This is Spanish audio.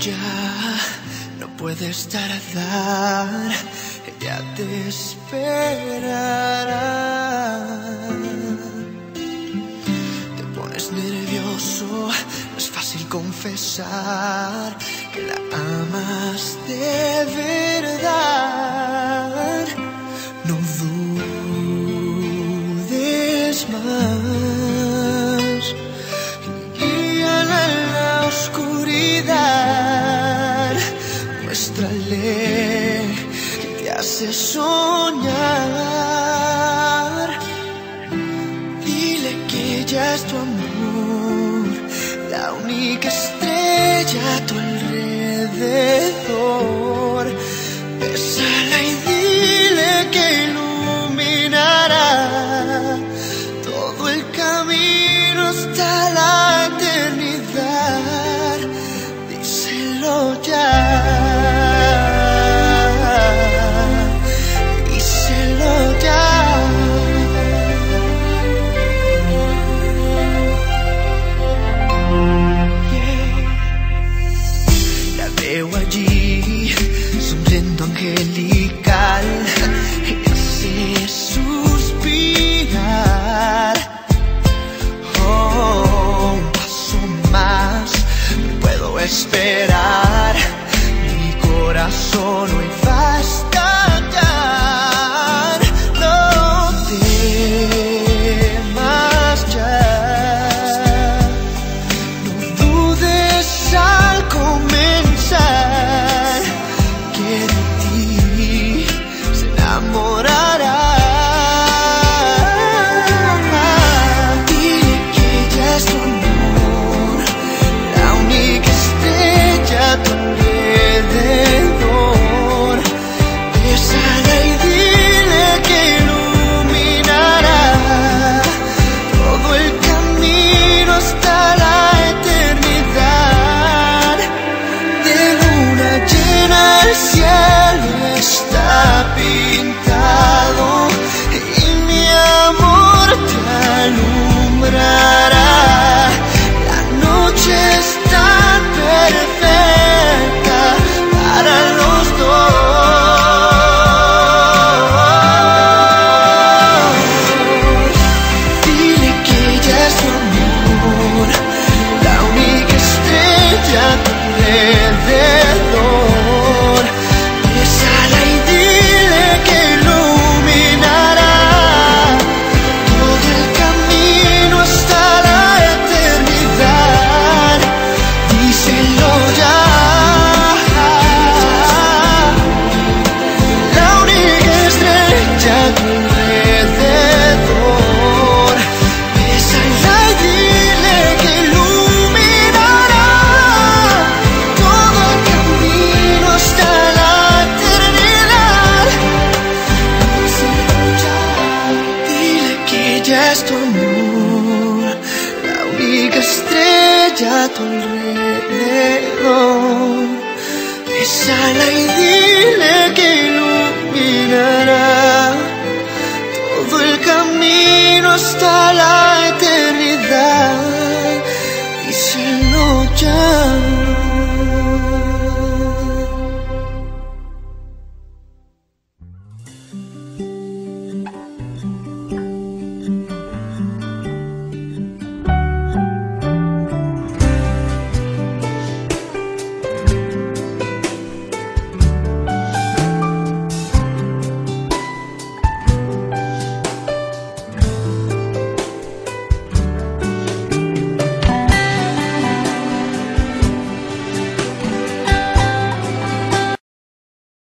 Ya no puedes tardar, ella te esperará. Te pones nervioso, no es fácil confesar que la soñar. Dile que ella es tu amor, la única estrella a tu alrededor. Bésala y dile que iluminará todo el camino hasta la sono in es tu amor, la única estrella a tu alrededor. Bésala y dile que iluminará todo el camino hasta la